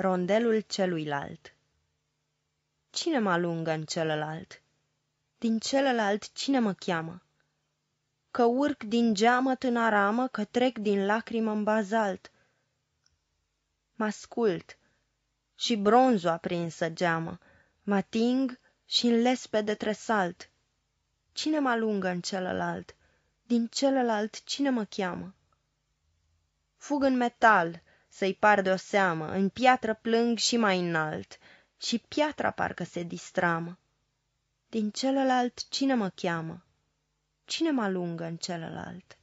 Rondelul celuilalt Cine mă alungă în celălalt? Din celălalt cine mă cheamă? Că urc din geamă în aramă, că trec din lacrimă în bazalt. Mă ascult și bronzul aprinsă geamă, mă ating și în lespede tresalt. Cine mă alungă în celălalt? Din celălalt cine mă cheamă? Fug în metal, să-i par de o seamă, în piatră plâng și mai înalt, și piatra parcă se distramă. Din celălalt cine mă cheamă? Cine mă alungă în celălalt?